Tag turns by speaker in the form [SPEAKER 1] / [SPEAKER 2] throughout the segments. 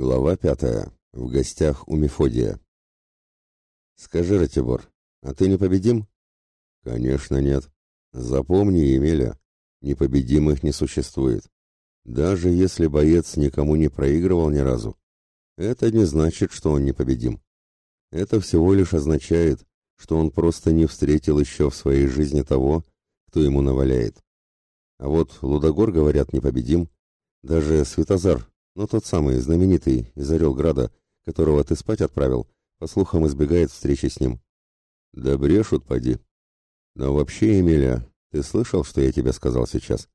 [SPEAKER 1] Глава пятая. В гостях у Мефодия. Скажи, Ратибор, а ты непобедим? Конечно, нет. Запомни, Емеля, непобедимых не существует. Даже если боец никому не проигрывал ни разу, это не значит, что он непобедим. Это всего лишь означает, что он просто не встретил еще в своей жизни того, кто ему наваляет. А вот Лудогор, говорят, непобедим. Даже Светозар, но тот самый знаменитый из Орелграда, которого ты спать отправил, по слухам избегает встречи с ним. Да брешут, поди. Но вообще, Емеля, ты слышал, что я тебе сказал сейчас?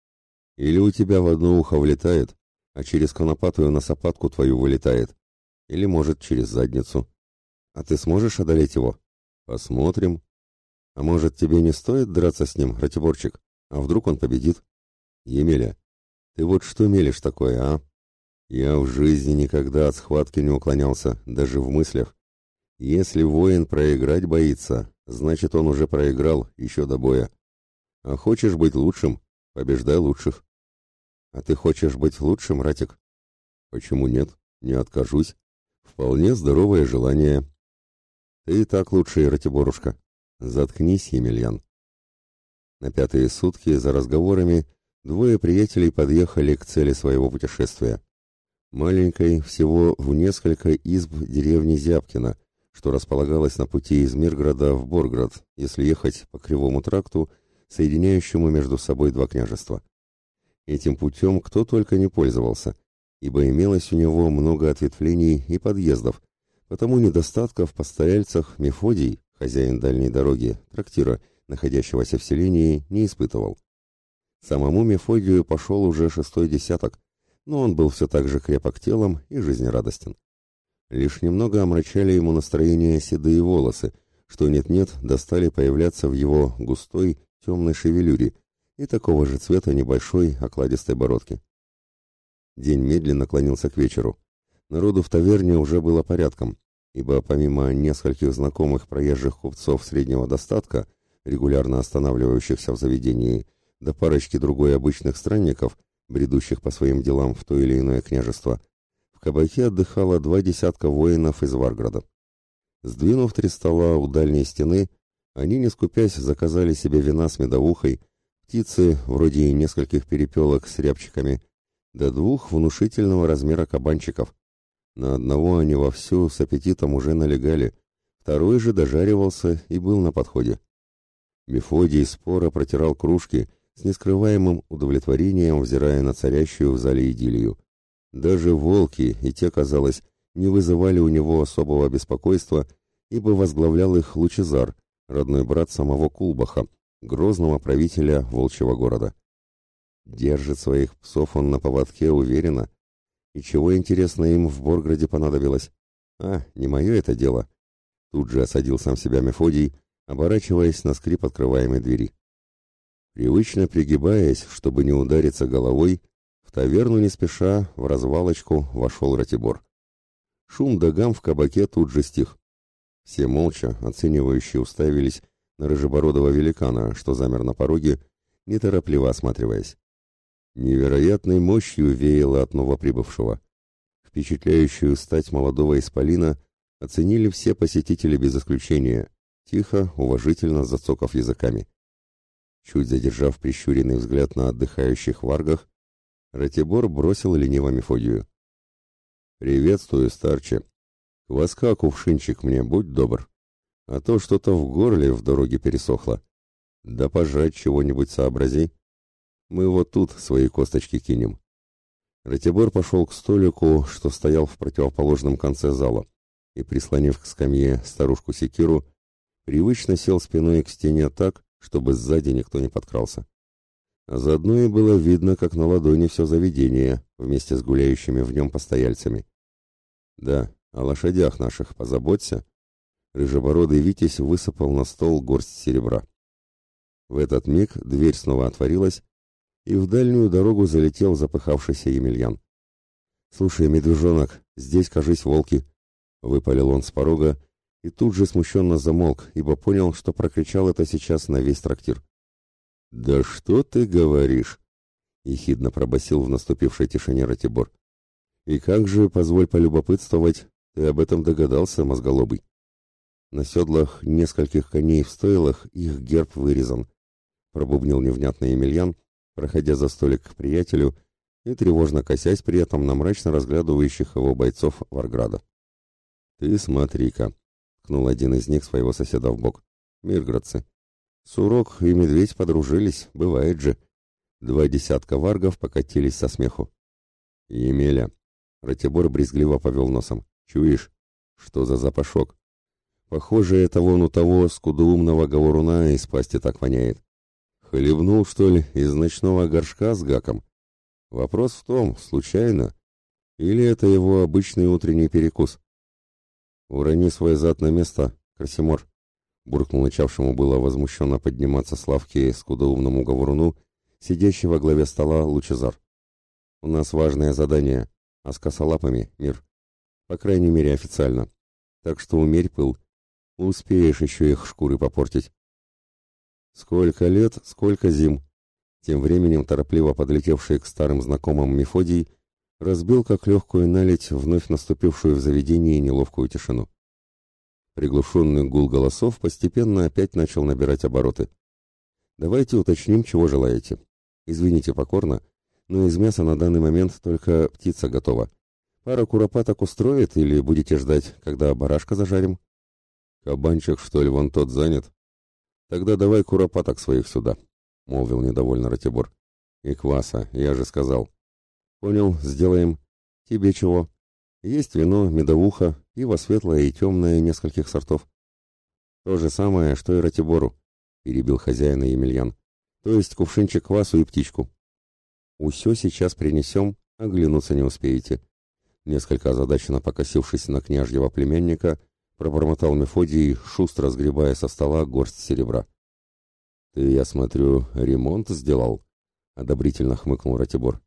[SPEAKER 1] Или у тебя в одно ухо влетает, а через конопатую носопатку твою вылетает? Или, может, через задницу? А ты сможешь одолеть его? Посмотрим. А может, тебе не стоит драться с ним, Ратиборчик? А вдруг он победит? Емеля, ты вот что мелешь такое, а? Я в жизни никогда от схватки не уклонялся, даже в мыслях. Если воин проиграть боится, значит, он уже проиграл еще до боя. А хочешь быть лучшим, побеждай лучших. А ты хочешь быть лучшим, Ратик? Почему нет? Не откажусь. Вполне здоровое желание. Ты и так лучший, Ратиборушка. Заткнись, Емельян. На пятые сутки за разговорами двое приятелей подъехали к цели своего путешествия маленькой, всего в несколько изб деревни Зябкина, что располагалась на пути из Мирграда в Борград, если ехать по кривому тракту, соединяющему между собой два княжества. Этим путем кто только не пользовался, ибо имелось у него много ответвлений и подъездов, потому недостатков в постояльцах Мефодий, хозяин дальней дороги, трактира, находящегося в селении, не испытывал. Самому Мефодию пошел уже шестой десяток, но он был все так же крепок телом и жизнерадостен. Лишь немного омрачали ему настроение седые волосы, что нет-нет достали появляться в его густой темной шевелюре и такого же цвета небольшой окладистой бородки. День медленно клонился к вечеру. Народу в таверне уже было порядком, ибо помимо нескольких знакомых проезжих купцов среднего достатка, регулярно останавливающихся в заведении, до парочки другой обычных странников, бредущих по своим делам в то или иное княжество, в кабаке отдыхало два десятка воинов из Варграда. Сдвинув три стола у дальней стены, они, не скупясь, заказали себе вина с медовухой, птицы, вроде нескольких перепелок с рябчиками, до двух внушительного размера кабанчиков. На одного они вовсю с аппетитом уже налегали, второй же дожаривался и был на подходе. Мефодий споро протирал кружки, с нескрываемым удовлетворением взирая на царящую в зале идиллию. Даже волки, и те, казалось, не вызывали у него особого беспокойства, ибо возглавлял их Лучезар, родной брат самого Кулбаха, грозного правителя волчьего города. Держит своих псов он на поводке уверенно. И чего, интересно, им в Борграде понадобилось? А, не мое это дело. Тут же осадил сам себя Мефодий, оборачиваясь на скрип открываемой двери. Привычно пригибаясь, чтобы не удариться головой, в таверну не спеша, в развалочку, вошел Ратибор. Шум догам в кабаке тут же стих. Все молча, оценивающие, уставились на рыжебородого великана, что замер на пороге, неторопливо осматриваясь. Невероятной мощью веяло от новоприбывшего. Впечатляющую стать молодого исполина оценили все посетители без исключения, тихо, уважительно зацокав языками. Чуть задержав прищуренный взгляд на отдыхающих варгах, Ратибор бросил лениво Мефодию. «Приветствую, старче. Кваска, кувшинчик мне, будь добр. А то что-то в горле в дороге пересохло. Да пожать чего-нибудь сообрази. Мы вот тут свои косточки кинем». Ратибор пошел к столику, что стоял в противоположном конце зала, и, прислонив к скамье старушку Секиру, привычно сел спиной к стене так, чтобы сзади никто не подкрался. А заодно и было видно, как на ладони все заведение, вместе с гуляющими в нем постояльцами. Да, о лошадях наших позаботься. Рыжебородый Витязь высыпал на стол горсть серебра. В этот миг дверь снова отворилась, и в дальнюю дорогу залетел запыхавшийся Емельян. «Слушай, медвежонок, здесь, кажись, волки!» — выпалил он с порога, и тут же смущенно замолк, ибо понял, что прокричал это сейчас на весь трактир. «Да что ты говоришь?» — ехидно пробасил в наступившей тишине Ратибор. И как же, позволь полюбопытствовать, ты об этом догадался, мозголобый? На седлах нескольких коней в стойлах их герб вырезан, пробубнил невнятно Емельян, проходя за столик к приятелю и тревожно косясь при этом на мрачно разглядывающих его бойцов Варграда. «Ты смотри-ка», — кнул один из них своего соседа в бок. «Мирградцы. Сурок и медведь подружились, бывает же». Два десятка варгов покатились со смеху. «Емеля», — Ратибор брезгливо повел носом, — «чуешь? Что за запашок? Похоже, это вон у того скудоумного говоруна из пасти так воняет. Хлебнул, что ли, из ночного горшка с гаком? Вопрос в том, случайно, или это его обычный утренний перекус? «Урони свой зад на место, Красимор», — буркнул начавшему было возмущенно подниматься с лавки скудоумному говоруну, сидящий во главе стола Лучезар. «У нас важное задание, а с косолапами — мир. По крайней мере, официально. Так что умерь пыл. Успеешь еще их шкуры попортить». Сколько лет, сколько зим. Тем временем торопливо подлетевший к старым знакомым Мефодий разбил как легкую наледь вновь наступившую в заведении неловкую тишину. Приглушенный гул голосов постепенно опять начал набирать обороты. Давайте уточним, чего желаете. Извините покорно, но из мяса на данный момент только птица готова. Пара куропаток устроит или будете ждать, когда барашка зажарим? Кабанчик, что ли, вон тот занят? Тогда давай куропаток своих сюда, молвил недовольно Ратибор. И кваса, я же сказал. Понял, сделаем. Тебе чего? Есть вино, медовуха, пиво светлое и темное нескольких сортов. То же самое, что и Ратибору, перебил хозяина Емельян. То есть кувшинчик квасу и птичку. Усё сейчас принесем, оглянуться не успеете. Несколько озадаченно покосившись на княжьего племянника, пробормотал Мефодий, шустро сгребая со стола горсть серебра. «Ты, я смотрю, ремонт сделал?» — одобрительно хмыкнул Ратибор.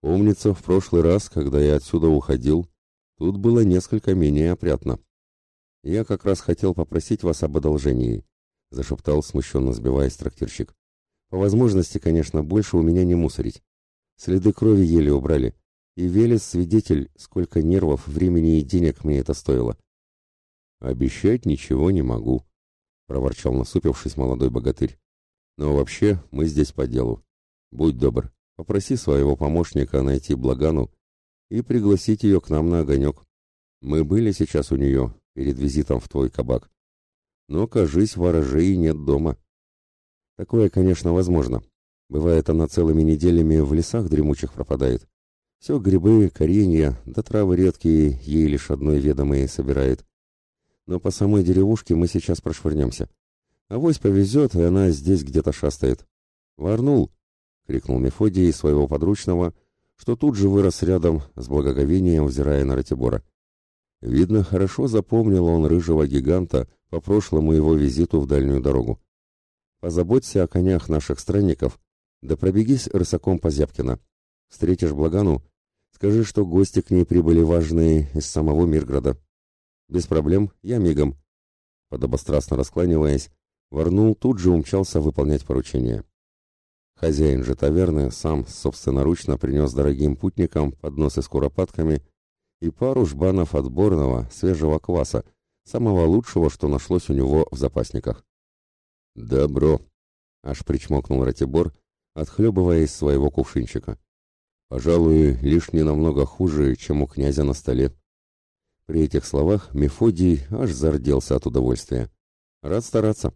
[SPEAKER 1] «Помнится, в прошлый раз, когда я отсюда уходил, тут было несколько менее опрятно. Я как раз хотел попросить вас об одолжении», — зашептал, смущенно сбиваясь трактирщик. «По возможности, конечно, больше у меня не мусорить. Следы крови еле убрали. И Велес свидетель, сколько нервов, времени и денег мне это стоило. «Обещать ничего не могу», — проворчал насупившись молодой богатырь. «Но вообще мы здесь по делу. Будь добр, попроси своего помощника найти Благану и пригласить ее к нам на огонек. Мы были сейчас у нее перед визитом в твой кабак. Но, кажись, ворожей нет дома». Такое, конечно, возможно. Бывает, она целыми неделями в лесах дремучих пропадает. Все грибы, коренья, да травы редкие, ей лишь одной ведомые собирает но по самой деревушке мы сейчас прошвырнемся. Авось повезет, и она здесь где-то шастает. «Варнул!» — крикнул Мефодий своего подручного, что тут же вырос рядом, с благоговением взирая на Ратибора. Видно, хорошо запомнил он рыжего гиганта по прошлому его визиту в дальнюю дорогу. «Позаботься о конях наших странников, да пробегись рысаком по Зябкино. Встретишь Благану, скажи, что гости к ней прибыли важные из самого Мирграда». «Без проблем, я мигом». Подобострастно раскланиваясь, Варнул тут же умчался выполнять поручение. Хозяин же таверны сам собственноручно принес дорогим путникам подносы с куропатками и пару жбанов отборного свежего кваса, самого лучшего, что нашлось у него в запасниках. «Добро!» — аж причмокнул Ратибор, отхлебывая из своего кувшинчика. «Пожалуй, лишь не намного хуже, чем у князя на столе». При этих словах Мефодий аж зарделся от удовольствия. Рад стараться.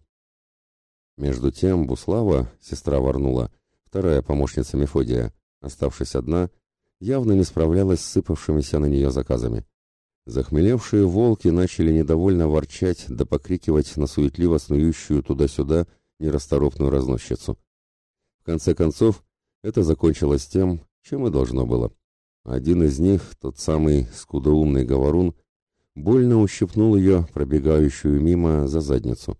[SPEAKER 1] Между тем Буслава, сестра Варнула, вторая помощница Мефодия, оставшись одна, явно не справлялась с сыпавшимися на нее заказами. Захмелевшие волки начали недовольно ворчать да покрикивать на суетливо снующую туда-сюда нерасторопную разносчицу. В конце концов, это закончилось тем, чем и должно было. Один из них, тот самый скудоумный говорун, больно ущипнул ее, пробегающую мимо, за задницу.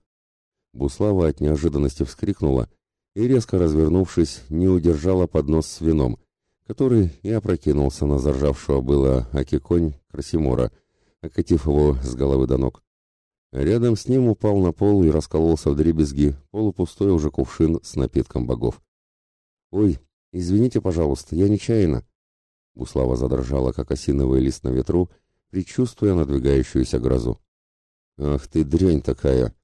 [SPEAKER 1] Буслава от неожиданности вскрикнула и, резко развернувшись, не удержала поднос с вином, который и опрокинулся на заржавшего было Акиконь Красимора, окатив его с головы до ног. Рядом с ним упал на пол и раскололся в дребезги полупустой уже кувшин с напитком богов. «Ой, извините, пожалуйста, я нечаянно», Буслава задрожала, как осиновый лист на ветру, предчувствуя надвигающуюся грозу. «Ах ты дрянь такая!»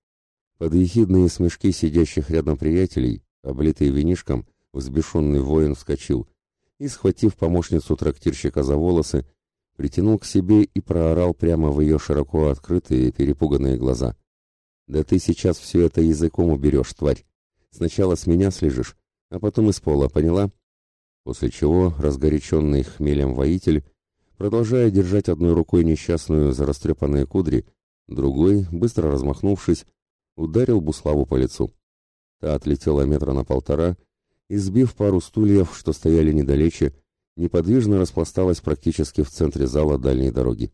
[SPEAKER 1] Под ехидные смешки сидящих рядом приятелей, облитый винишком, взбешенный воин вскочил и, схватив помощницу трактирщика за волосы, притянул к себе и проорал прямо в ее широко открытые перепуганные глаза. «Да ты сейчас все это языком уберешь, тварь! Сначала с меня слежешь, а потом из пола, поняла?» После чего разгоряченный хмелем воитель, продолжая держать одной рукой несчастную за растрепанные кудри, другой, быстро размахнувшись, ударил Буславу по лицу. Та отлетела метра на полтора и, сбив пару стульев, что стояли недалече, неподвижно распласталась практически в центре зала дальней дороги.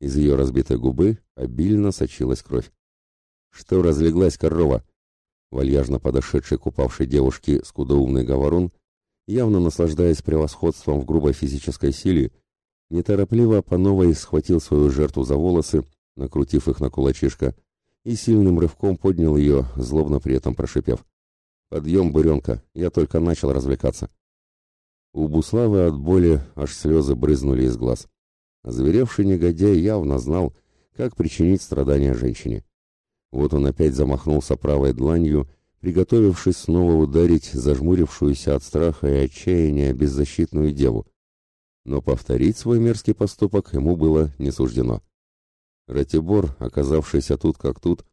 [SPEAKER 1] Из ее разбитой губы обильно сочилась кровь. «Что разлеглась корова?» Вальяжно подошедший к упавшей девушке скудоумный говорун, явно наслаждаясь превосходством в грубой физической силе, неторопливо по новой схватил свою жертву за волосы, накрутив их на кулачишко, и сильным рывком поднял ее, злобно при этом прошипев. «Подъем, буренка, я только начал развлекаться». У Буславы от боли аж слезы брызнули из глаз. Озверевший негодяй явно знал, как причинить страдания женщине. Вот он опять замахнулся правой дланью, приготовившись снова ударить зажмурившуюся от страха и отчаяния беззащитную деву. Но повторить свой мерзкий поступок ему было не суждено. Ратибор, оказавшийся тут как тут,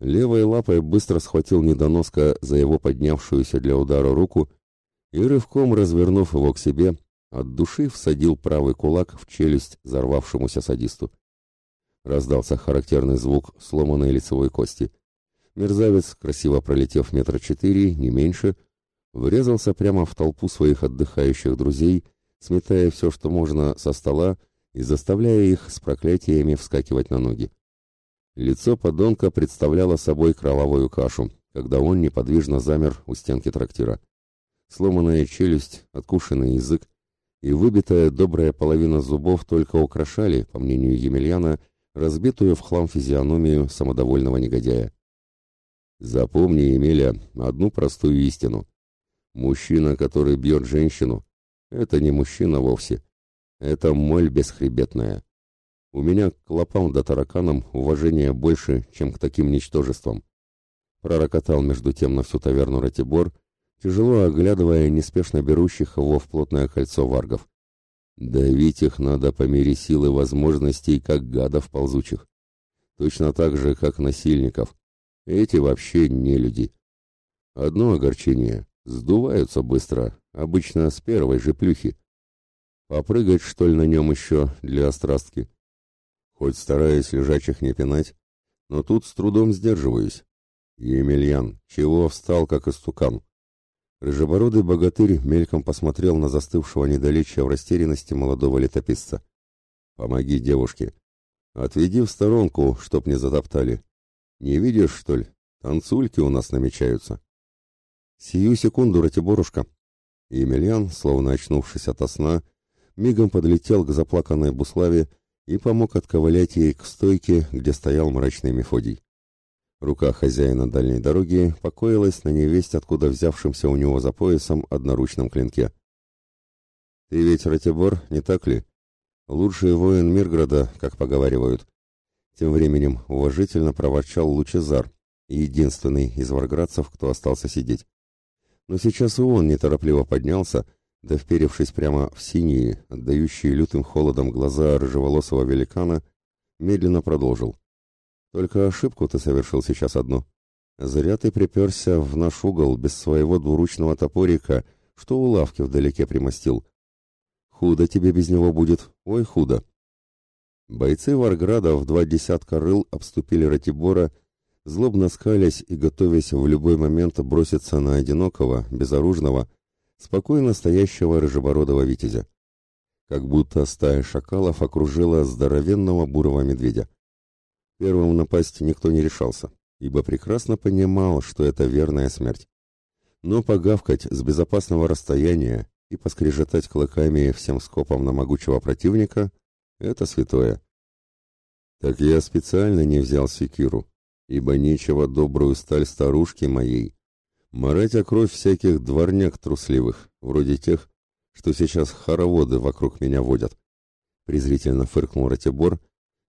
[SPEAKER 1] левой лапой быстро схватил недоноска за его поднявшуюся для удара руку и, рывком развернув его к себе, от души всадил правый кулак в челюсть взорвавшемуся садисту. Раздался характерный звук сломанной лицевой кости. Мерзавец, красиво пролетев метра четыре, не меньше, врезался прямо в толпу своих отдыхающих друзей, сметая все, что можно, со стола и заставляя их с проклятиями вскакивать на ноги. Лицо подонка представляло собой кровавую кашу, когда он неподвижно замер у стенки трактира. Сломанная челюсть, откушенный язык и выбитая добрая половина зубов только украшали, по мнению Емельяна, разбитую в хлам физиономию самодовольного негодяя. Запомни, Емеля, одну простую истину. Мужчина, который бьет женщину, это не мужчина вовсе, это моль бесхребетная. У меня к клопам да тараканам уважения больше, чем к таким ничтожествам. Пророкотал между тем на всю таверну Ратибор, тяжело оглядывая неспешно берущих его в плотное кольцо варгов. Давить их надо по мере силы возможностей, как гадов ползучих. Точно так же, как насильников. Эти вообще не люди. Одно огорчение. Сдуваются быстро, обычно с первой же плюхи. Попрыгать, что ли, на нем еще для острастки? Хоть стараюсь лежачих не пинать, но тут с трудом сдерживаюсь. Емельян, чего встал, как истукан? Рыжебородый богатырь мельком посмотрел на застывшего недалечия в растерянности молодого летописца. «Помоги девушке. Отведи в сторонку, чтоб не затоптали. Не видишь, что ли? Танцульки у нас намечаются». «Сию секунду, Ратиборушка». Емельян, словно очнувшись ото сна, мигом подлетел к заплаканной Буславе и помог отковылять ей к стойке, где стоял мрачный Мефодий. Рука хозяина дальней дороги покоилась на невесть, откуда взявшемся у него за поясом одноручном клинке. «Ты ведь Ратибор, не так ли? Лучший воин Мирграда, как поговаривают». Тем временем уважительно проворчал Лучезар, единственный из варградцев, кто остался сидеть. Но сейчас и он неторопливо поднялся, да вперевшись прямо в синие, отдающие лютым холодом глаза рыжеволосого великана, медленно продолжил. Только ошибку ты совершил сейчас одну. Зря ты приперся в наш угол без своего двуручного топорика, что у лавки вдалеке примостил. Худо тебе без него будет, ой, худо. Бойцы Варграда в два десятка рыл обступили Ратибора, злобно скалясь и готовясь в любой момент броситься на одинокого, безоружного, спокойно стоящего рыжебородого витязя. Как будто стая шакалов окружила здоровенного бурого медведя. Первым напасть никто не решался, ибо прекрасно понимал, что это верная смерть. Но погавкать с безопасного расстояния и поскрежетать клыками всем скопом на могучего противника — это святое. Так я специально не взял секиру, ибо нечего добрую сталь старушки моей, марать о кровь всяких дворняк трусливых, вроде тех, что сейчас хороводы вокруг меня водят. Презрительно фыркнул Ратибор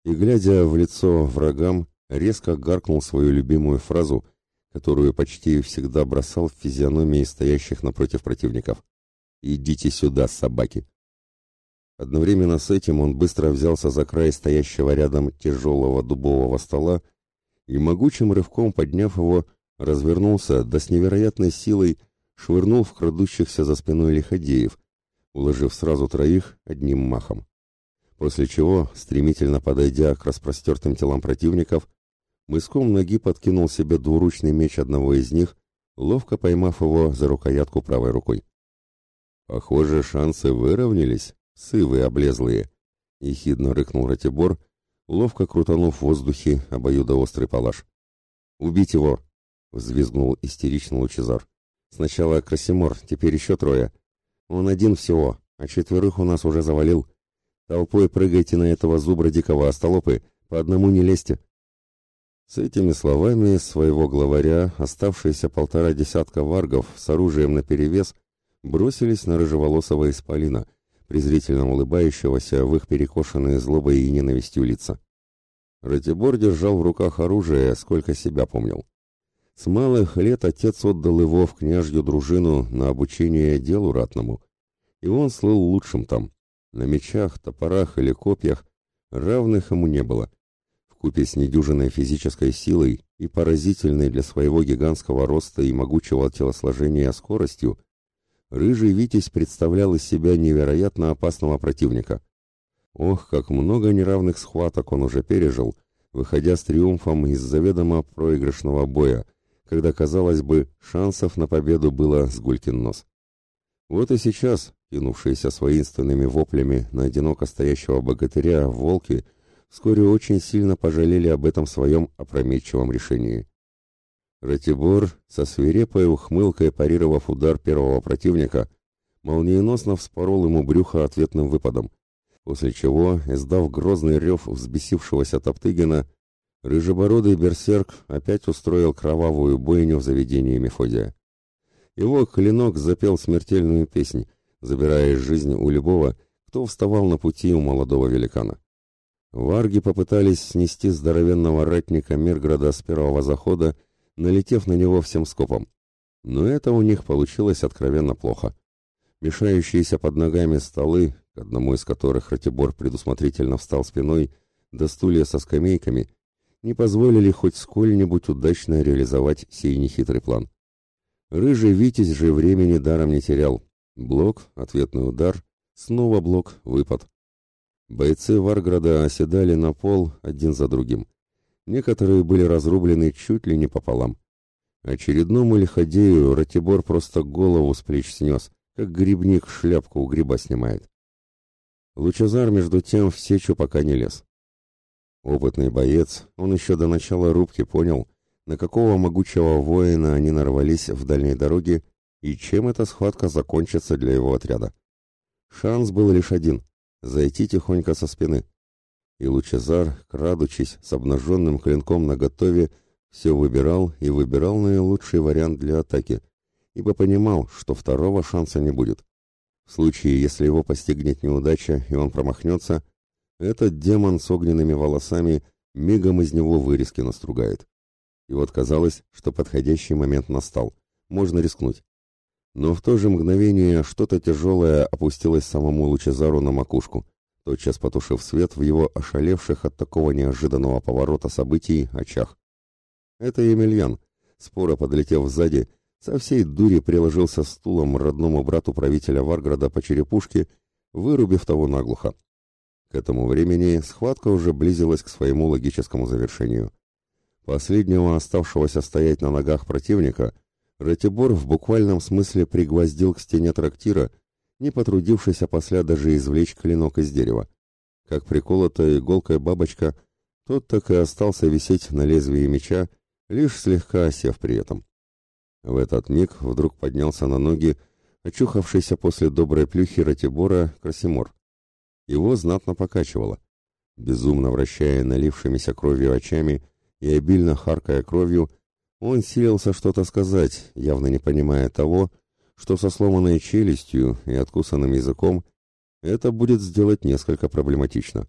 [SPEAKER 1] и, глядя в лицо врагам, резко гаркнул свою любимую фразу, которую почти всегда бросал в физиономии стоящих напротив противников. «Идите сюда, собаки!» Одновременно с этим он быстро взялся за край стоящего рядом тяжелого дубового стола и, могучим рывком подняв его, развернулся, да с невероятной силой швырнул в крадущихся за спиной лиходеев, уложив сразу троих одним махом. После чего, стремительно подойдя к распростертым телам противников, мыском ноги подкинул себе двуручный меч одного из них, ловко поймав его за рукоятку правой рукой. «Похоже, шансы выровнялись, сывы облезлые», — ехидно рыкнул Ратибор, ловко крутанув в воздухе обоюдоострый палаш. «Убить его!» — взвизгнул истерично Лучезар. «Сначала Красимор, теперь еще трое. Он один всего, а четверых у нас уже завалил. Толпой прыгайте на этого зубра дикого остолопы, по одному не лезьте». С этими словами своего главаря оставшиеся полтора десятка варгов с оружием наперевес бросились на рыжеволосого исполина, презрительно улыбающегося в их перекошенные злобой и ненавистью лица. Ратибор держал в руках оружие, сколько себя помнил. С малых лет отец отдал его в княжью дружину на обучение делу ратному, и он слыл лучшим там. На мечах, топорах или копьях равных ему не было. Вкупе с недюжинной физической силой и поразительной для своего гигантского роста и могучего телосложения скоростью, рыжий Витязь представлял из себя невероятно опасного противника. Ох, как много неравных схваток он уже пережил, выходя с триумфом из заведомо проигрышного боя, когда, казалось бы, шансов на победу было с гулькин нос. Вот и сейчас, кинувшиеся с воинственными воплями на одиноко стоящего богатыря волки, вскоре очень сильно пожалели об этом своем опрометчивом решении. Ратибор, со свирепой ухмылкой парировав удар первого противника, молниеносно вспорол ему брюхо ответным выпадом, после чего, издав грозный рев взбесившегося Топтыгина, рыжебородый берсерк опять устроил кровавую бойню в заведении Мефодия. Его клинок запел смертельную песнь, забирая жизнь у любого, кто вставал на пути у молодого великана. Варги попытались снести здоровенного ратника Мирграда с первого захода, налетев на него всем скопом. Но это у них получилось откровенно плохо. Мешающиеся под ногами столы, к одному из которых Ратибор предусмотрительно встал спиной, до стулья со скамейками, не позволили хоть сколь-нибудь удачно реализовать сей нехитрый план. Рыжий Витязь же времени даром не терял. Блок, ответный удар, снова блок, выпад. Бойцы Варграда оседали на пол один за другим. Некоторые были разрублены чуть ли не пополам. Очередному лиходею Ратибор просто голову с плеч снес, как грибник шляпку у гриба снимает. Лучезар, между тем, в сечу пока не лез. Опытный боец, он еще до начала рубки понял, на какого могучего воина они нарвались в дальней дороге и чем эта схватка закончится для его отряда. Шанс был лишь один — зайти тихонько со спины и Лучезар, крадучись с обнаженным клинком наготове, все выбирал и выбирал наилучший вариант для атаки, ибо понимал, что второго шанса не будет. В случае, если его постигнет неудача и он промахнется, этот демон с огненными волосами мигом из него вырезки настругает. И вот казалось, что подходящий момент настал, можно рискнуть. Но в то же мгновение что-то тяжелое опустилось самому Лучезару на макушку тотчас потушив свет в его ошалевших от такого неожиданного поворота событий очах. Это Емельян, споро подлетев сзади, со всей дури приложился стулом родному брату правителя Варграда по черепушке, вырубив того наглухо. К этому времени схватка уже близилась к своему логическому завершению. Последнего оставшегося стоять на ногах противника Ратибор в буквальном смысле пригвоздил к стене трактира, не потрудившись опосля даже извлечь клинок из дерева. Как приколотая иголкой бабочка, тот так и остался висеть на лезвии меча, лишь слегка осев при этом. В этот миг вдруг поднялся на ноги очухавшийся после доброй плюхи Ратибора Красимор. Его знатно покачивало. Безумно вращая налившимися кровью очами и обильно харкая кровью, он силился что-то сказать, явно не понимая того, что со сломанной челюстью и откусанным языком это будет сделать несколько проблематично.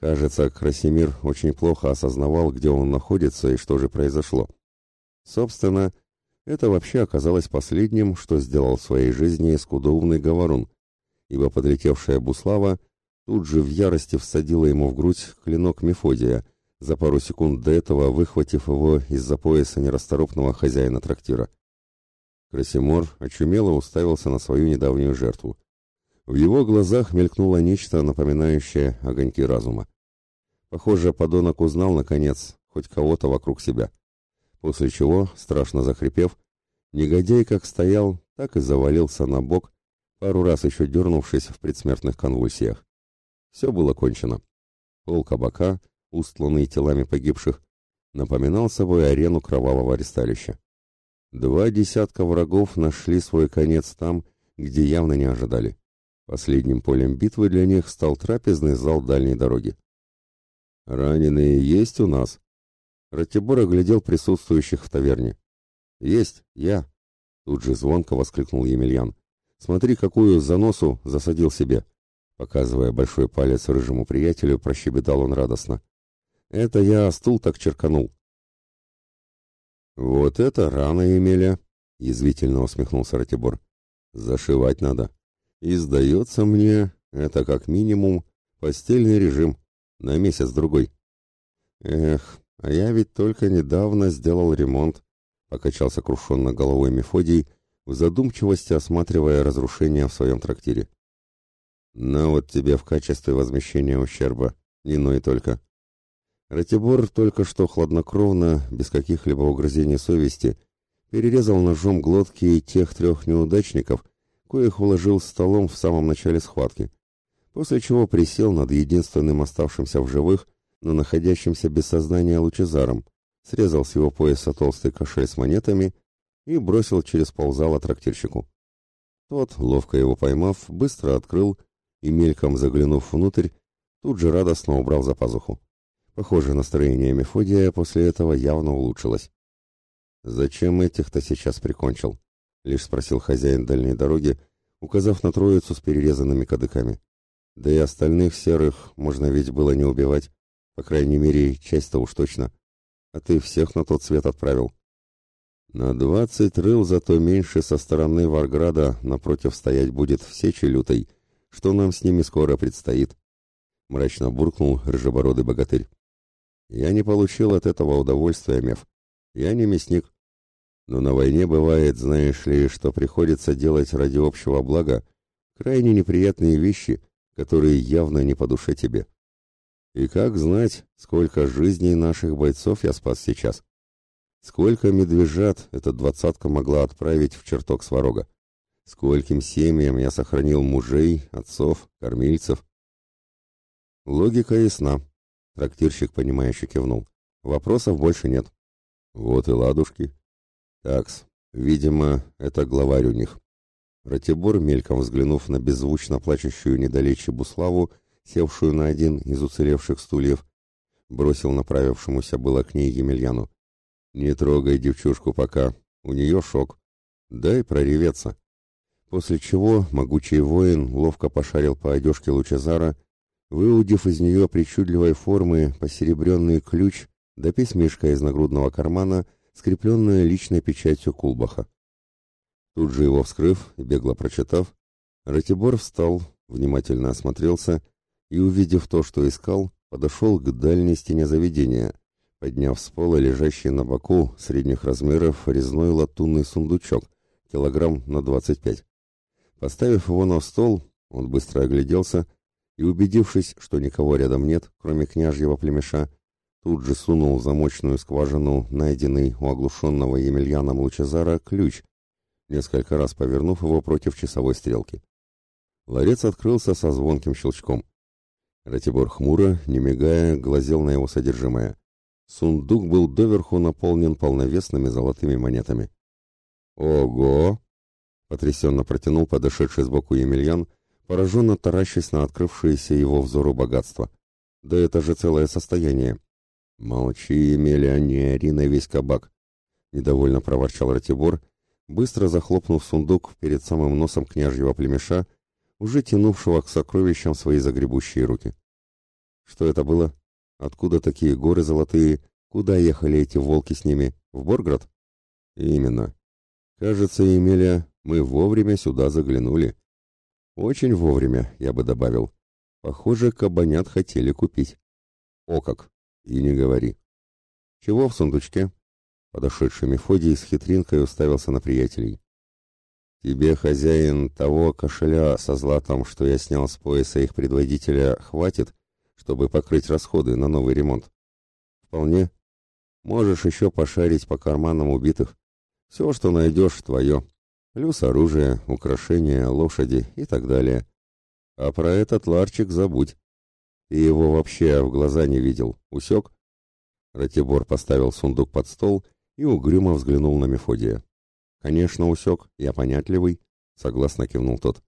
[SPEAKER 1] Кажется, Красимир очень плохо осознавал, где он находится и что же произошло. Собственно, это вообще оказалось последним, что сделал в своей жизни скудоумный говорун, ибо подлетевшая Буслава тут же в ярости всадила ему в грудь клинок Мефодия, за пару секунд до этого выхватив его из-за пояса нерасторопного хозяина трактира. Красимор очумело уставился на свою недавнюю жертву. В его глазах мелькнуло нечто, напоминающее огоньки разума. Похоже, подонок узнал, наконец, хоть кого-то вокруг себя. После чего, страшно захрипев, негодяй как стоял, так и завалился на бок, пару раз еще дернувшись в предсмертных конвульсиях. Все было кончено. Пол кабака, устланный телами погибших, напоминал собой арену кровавого аресталища. Два десятка врагов нашли свой конец там, где явно не ожидали. Последним полем битвы для них стал трапезный зал дальней дороги. «Раненые есть у нас?» Ратибор оглядел присутствующих в таверне. «Есть, я!» Тут же звонко воскликнул Емельян. «Смотри, какую заносу засадил себе!» Показывая большой палец рыжему приятелю, прощебетал он радостно. «Это я стул так черканул!» «Вот это рано, Емеля!» — язвительно усмехнулся Ратибор. «Зашивать надо!» И сдается мне, это как минимум постельный режим на месяц-другой. Эх, а я ведь только недавно сделал ремонт, покачал сокрушенно головой Мефодий, в задумчивости осматривая разрушения в своем трактире. На вот тебе в качестве возмещения ущерба, не но и только. Ратибор только что хладнокровно, без каких-либо угрызений совести, перерезал ножом глотки тех трех неудачников, коих уложил столом в самом начале схватки, после чего присел над единственным оставшимся в живых, но находящимся без сознания лучезаром, срезал с его пояса толстый кошель с монетами и бросил через ползала трактирщику. Тот, ловко его поймав, быстро открыл и, мельком заглянув внутрь, тут же радостно убрал за пазуху. Похоже, настроение Мефодия после этого явно улучшилось. «Зачем этих-то сейчас прикончил?» — лишь спросил хозяин дальней дороги, указав на троицу с перерезанными кадыками. Да и остальных серых можно ведь было не убивать, по крайней мере, часть-то уж точно. А ты всех на тот свет отправил. На двадцать рыл зато меньше со стороны Варграда напротив стоять будет в сече что нам с ними скоро предстоит. Мрачно буркнул рыжебородый богатырь. Я не получил от этого удовольствия, Меф. Я не мясник. Но на войне бывает, знаешь ли, что приходится делать ради общего блага крайне неприятные вещи, которые явно не по душе тебе. И как знать, сколько жизней наших бойцов я спас сейчас? Сколько медвежат эта двадцатка могла отправить в чертог сварога? Скольким семьям я сохранил мужей, отцов, кормильцев? Логика ясна. Трактирщик, понимающе кивнул. Вопросов больше нет. Вот и ладушки. Такс, видимо, это главарь у них. Ратибор, мельком взглянув на беззвучно плачущую недалече Буславу, севшую на один из уцелевших стульев, бросил направившемуся было к ней Емельяну. «Не трогай девчушку пока, у нее шок. Дай прореветься». После чего могучий воин ловко пошарил по одежке Лучезара, выудив из нее причудливой формы посеребренный ключ да письмишка из нагрудного кармана — скрепленное личной печатью Кулбаха. Тут же его вскрыв и бегло прочитав, Ратибор встал, внимательно осмотрелся и, увидев то, что искал, подошел к дальней стене заведения, подняв с пола лежащий на боку средних размеров резной латунный сундучок, килограмм на двадцать пять. Поставив его на стол, он быстро огляделся и, убедившись, что никого рядом нет, кроме княжьего племеша, Тут же сунул в замочную скважину найденный у оглушенного Емельяном Лучезара ключ, несколько раз повернув его против часовой стрелки. Ларец открылся со звонким щелчком. Ратибор хмуро, не мигая, глазел на его содержимое. Сундук был доверху наполнен полновесными золотыми монетами. «Ого!» — потрясенно протянул подошедший сбоку Емельян, пораженно таращась на открывшееся его взору богатство. «Да это же целое состояние!» «Молчи, Емеля, не ори на весь кабак!» — недовольно проворчал Ратибор, быстро захлопнув сундук перед самым носом княжьего племеша, уже тянувшего к сокровищам свои загребущие руки. Что это было? Откуда такие горы золотые? Куда ехали эти волки с ними? В Борград? Именно. Кажется, Емеля, мы вовремя сюда заглянули. Очень вовремя, я бы добавил. Похоже, кабанят хотели купить. О как! И не говори. Чего в сундучке? Подошедший Мефодий с хитринкой уставился на приятелей. Тебе, хозяин, того кошеля со златом, что я снял с пояса их предводителя, хватит, чтобы покрыть расходы на новый ремонт? Вполне. Можешь еще пошарить по карманам убитых. Все, что найдешь, твое. Плюс оружие, украшения, лошади и так далее. А про этот ларчик забудь. Ты его вообще в глаза не видел. Усек? Ратибор поставил сундук под стол и угрюмо взглянул на Мефодия. «Конечно, усек, я понятливый», — согласно кивнул тот.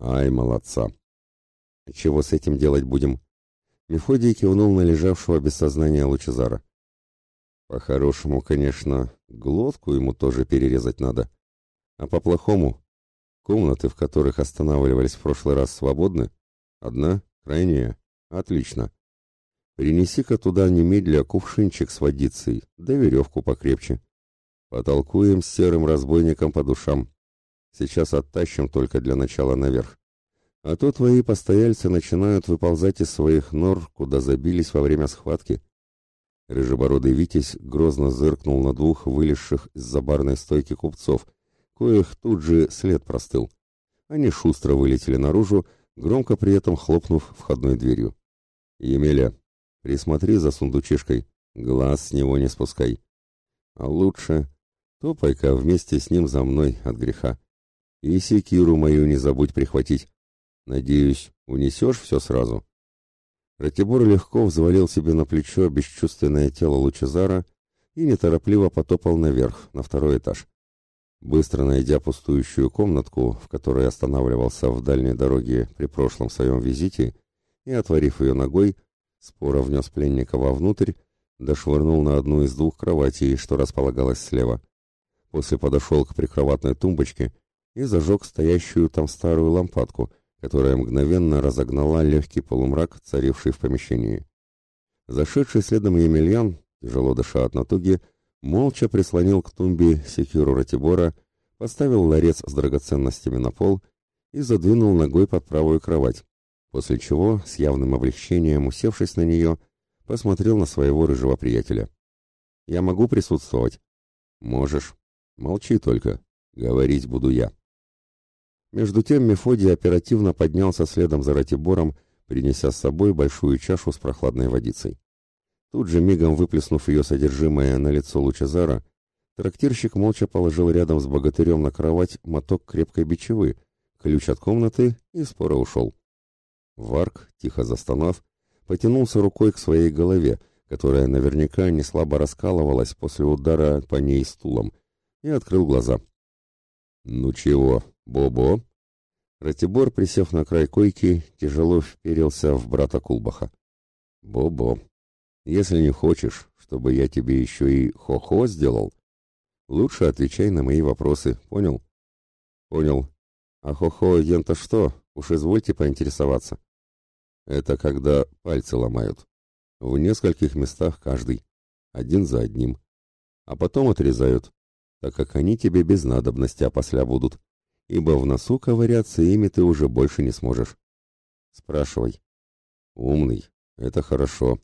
[SPEAKER 1] «Ай, молодца!» «Чего с этим делать будем?» Мефодий кивнул на лежавшего без сознания Лучезара. «По-хорошему, конечно, глотку ему тоже перерезать надо. А по-плохому, комнаты, в которых останавливались в прошлый раз, свободны? Одна? Крайняя? Отлично. Принеси-ка туда немедля кувшинчик с водицей, да веревку покрепче. Потолкуем с серым разбойником по душам. Сейчас оттащим только для начала наверх. А то твои постояльцы начинают выползать из своих нор, куда забились во время схватки. Рыжебородый Витязь грозно зыркнул на двух вылезших из-за барной стойки купцов, коих тут же след простыл. Они шустро вылетели наружу, громко при этом хлопнув входной дверью. «Емеля, присмотри за сундучишкой, глаз с него не спускай. А лучше Топай-ка вместе с ним за мной от греха. И секиру мою не забудь прихватить. Надеюсь, унесешь все сразу?» Ратибор легко взвалил себе на плечо бесчувственное тело Лучезара и неторопливо потопал наверх, на второй этаж. Быстро найдя пустующую комнатку, в которой останавливался в дальней дороге при прошлом своем визите, и, отворив ее ногой, споро внес пленника вовнутрь, дошвырнул на одну из двух кроватей, что располагалась слева. После подошел к прикроватной тумбочке и зажег стоящую там старую лампадку, которая мгновенно разогнала легкий полумрак, царивший в помещении. Зашедший следом Емельян, тяжело дыша от натуги, молча прислонил к тумбе секиру Ратибора, поставил ларец с драгоценностями на пол и задвинул ногой под правую кровать, после чего, с явным облегчением усевшись на нее, посмотрел на своего рыжего приятеля. «Я могу присутствовать?» «Можешь», Молчи только. Говорить буду я. Между тем Мефодий оперативно поднялся следом за Ратибором, принеся с собой большую чашу с прохладной водицей. Тут же, мигом выплеснув ее содержимое на лицо Лучезара, трактирщик молча положил рядом с богатырем на кровать моток крепкой бичевы, ключ от комнаты и споро ушел. Варк, тихо застонав, потянулся рукой к своей голове, которая наверняка не слабо раскалывалась после удара по ней стулом, и открыл глаза. «Ну чего, Бобо?» Ратибор, присев на край койки, тяжело вперился в брата Кулбаха. «Бобо, если не хочешь, чтобы я тебе еще и хо-хо сделал, лучше отвечай на мои вопросы, понял?» «Понял. А хо-хо ента что? Уж извольте поинтересоваться». «Это когда пальцы ломают. В нескольких местах каждый, один за одним. А потом отрезают, так как они тебе без надобности опосля будут, ибо в носу ковыряться ими ты уже больше не сможешь. Спрашивай. Умный, это хорошо.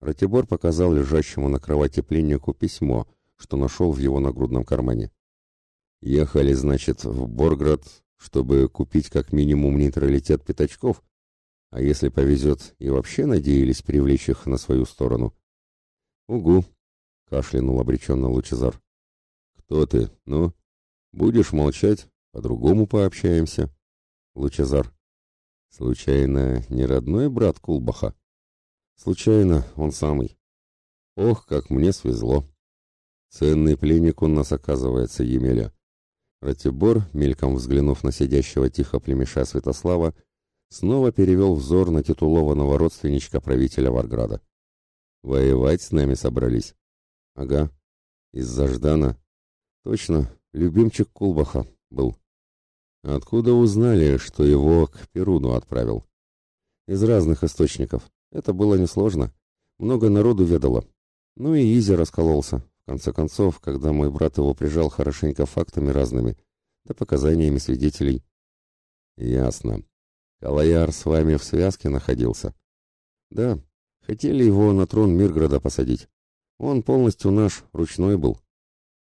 [SPEAKER 1] Ратибор показал лежащему на кровати пленнику письмо, что нашел в его нагрудном кармане. Ехали, значит, в Борград, чтобы купить как минимум нейтралитет пятачков, а если повезет, и вообще надеялись привлечь их на свою сторону. «Угу», — кашлянул обреченно Лучезар. «Кто ты? Ну? Будешь молчать? По-другому пообщаемся». Лучезар. «Случайно не родной брат Кулбаха?» «Случайно, он самый. Ох, как мне свезло. Ценный пленник у нас оказывается, Емеля». Ратибор, мельком взглянув на сидящего тихо племеша Святослава, снова перевел взор на титулованного родственничка правителя Варграда. «Воевать с нами собрались?» «Ага. Из-за Ждана Точно, любимчик Кулбаха был. Откуда узнали, что его к Перуну отправил? Из разных источников. Это было несложно. Много народу ведало. Ну и Изи раскололся. В конце концов, когда мой брат его прижал хорошенько фактами разными, да показаниями свидетелей. Ясно. Калаяр с вами в связке находился? Да. Хотели его на трон Мирграда посадить. Он полностью наш, ручной был.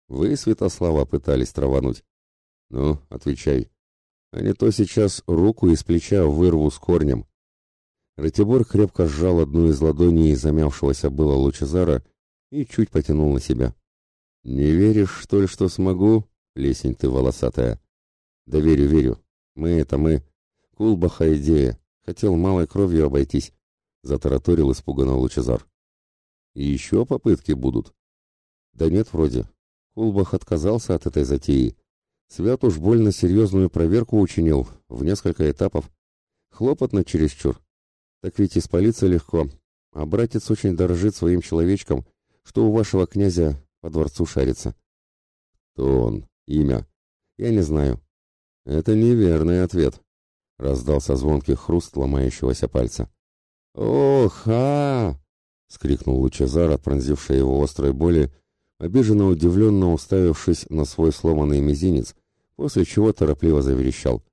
[SPEAKER 1] Вы, Святослава, пытались травануть? Ну, отвечай. А не то сейчас руку из плеча вырву с корнем. Ратибор крепко сжал одну из ладоней замявшегося было Лучезара и чуть потянул на себя. «Не веришь, что ли, что смогу, лесень ты волосатая?» «Да верю, верю. Мы — это мы. Кулбаха идея. Хотел малой кровью обойтись», — затараторил испуганно Лучезар. «И еще попытки будут?» «Да нет, вроде. Кулбах отказался от этой затеи. Свят уж больно серьезную проверку учинил, в несколько этапов. Хлопотно чересчур. Так ведь испалиться легко, а братец очень дорожит своим человечком, что у вашего князя по дворцу шарится. Кто он? Имя? Я не знаю. Это неверный ответ. Раздался звонкий хруст ломающегося пальца. «Ох, а!» — скрикнул Лучезар, от пронзившей его острой боли, обиженно удивленно уставившись на свой сломанный мизинец, после чего торопливо заверещал.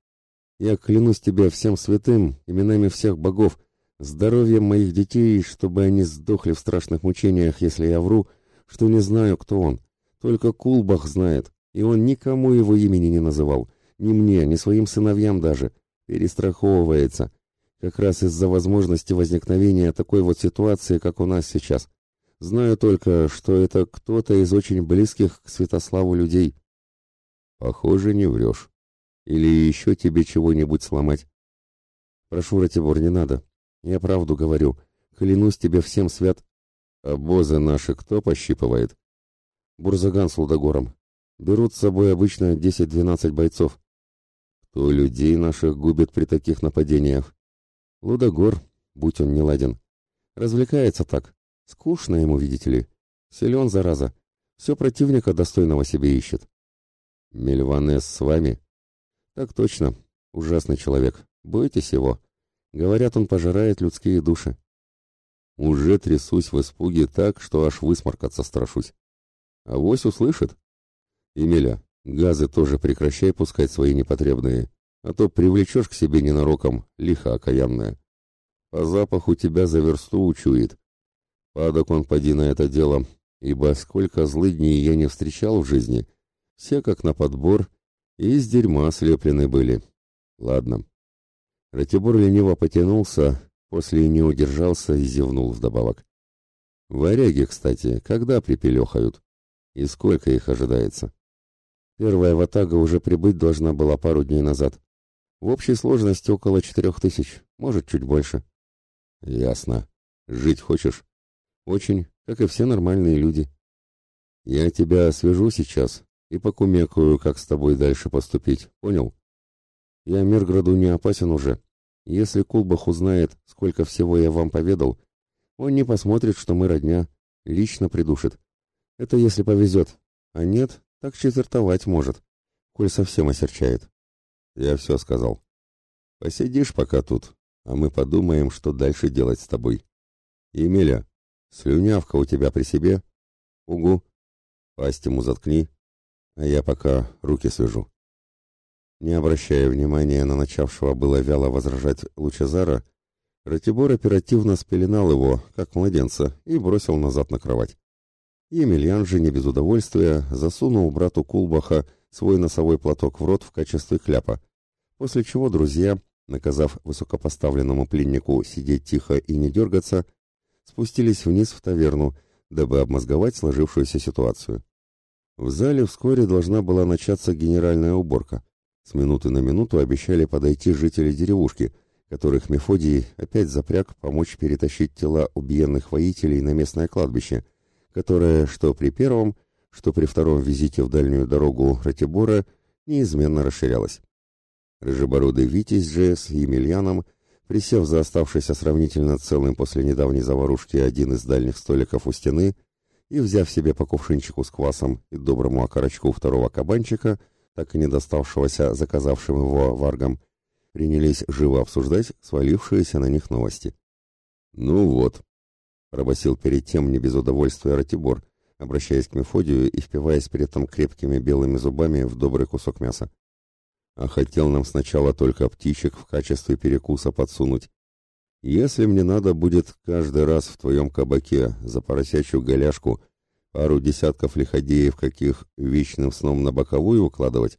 [SPEAKER 1] «Я клянусь тебе всем святым, именами всех богов, здоровьем моих детей, чтобы они сдохли в страшных мучениях, если я вру, что не знаю, кто он. Только Кулбах знает, и он никому его имени не называл, ни мне, ни своим сыновьям даже. Перестраховывается, как раз из-за возможности возникновения такой вот ситуации, как у нас сейчас. Знаю только, что это кто-то из очень близких к Святославу людей. Похоже, не врешь. Или еще тебе чего-нибудь сломать. Прошу, Ратибор, не надо. Я правду говорю. Клянусь тебе всем свят. Обозы наши кто пощипывает? Бурзаган с Лудогором. Берут с собой обычно 10-12 бойцов. Кто людей наших губит при таких нападениях? Лудогор, будь он неладен. Развлекается так. Скучно ему, видите ли. Силен, зараза. Все противника достойного себе ищет. Мельванес с вами? Так точно. Ужасный человек. Бойтесь его. Говорят, он пожирает людские души. Уже трясусь в испуге так, что аж высморкаться страшусь. А вось услышит. Емеля, газы тоже прекращай пускать свои непотребные, а то привлечешь к себе ненароком лихо окаянное. По запаху тебя за версту учует. Падок он поди на это дело, ибо сколько злыдней я не встречал в жизни, все как на подбор и из дерьма слеплены были. Ладно. Ратибор лениво потянулся, после не удержался и зевнул вдобавок. Варяги, кстати, когда припелехают? И сколько их ожидается? Первая ватага уже прибыть должна была пару дней назад. В общей сложности около четырех тысяч, может, чуть больше. Ясно. Жить хочешь? Очень, как и все нормальные люди. Я тебя свяжу сейчас и покумекаю, как с тобой дальше поступить, понял? Я Мирграду не опасен уже. Если Кулбах узнает, сколько всего я вам поведал, он не посмотрит, что мы родня, лично придушит. Это если повезет, а нет, так четвертовать может, коль совсем осерчает. Я все сказал. Посидишь пока тут, а мы подумаем, что дальше делать с тобой. Емеля, Слюнявка у тебя при себе? Угу. Пасть ему заткни, а я пока руки свяжу. Не обращая внимания на начавшего было вяло возражать Лучезара, Ратибор оперативно спеленал его, как младенца, и бросил назад на кровать. Емельян же не без удовольствия засунул брату Кулбаха свой носовой платок в рот в качестве кляпа, после чего друзья, наказав высокопоставленному пленнику сидеть тихо и не дергаться, спустились вниз в таверну, дабы обмозговать сложившуюся ситуацию. В зале вскоре должна была начаться генеральная уборка. С минуты на минуту обещали подойти жители деревушки, которых Мефодий опять запряг помочь перетащить тела убиенных воителей на местное кладбище, которое что при первом, что при втором визите в дальнюю дорогу Ратибора неизменно расширялось. Рыжебородый Витязь же с Емельяном Присев за оставшийся сравнительно целым после недавней заварушки один из дальних столиков у стены, и, взяв себе по кувшинчику с квасом и доброму окорочку второго кабанчика, так и не доставшегося заказавшим его варгам, принялись живо обсуждать свалившиеся на них новости. «Ну вот», — пробасил перед тем не без удовольствия Ратибор, обращаясь к Мефодию и впиваясь при этом крепкими белыми зубами в добрый кусок мяса. «А хотел нам сначала только птичек в качестве перекуса подсунуть. Если мне надо будет каждый раз в твоем кабаке за поросячью голяшку пару десятков лиходеев каких вечным сном на боковую укладывать,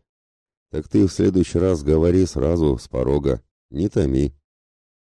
[SPEAKER 1] так ты в следующий раз говори сразу с порога, не томи.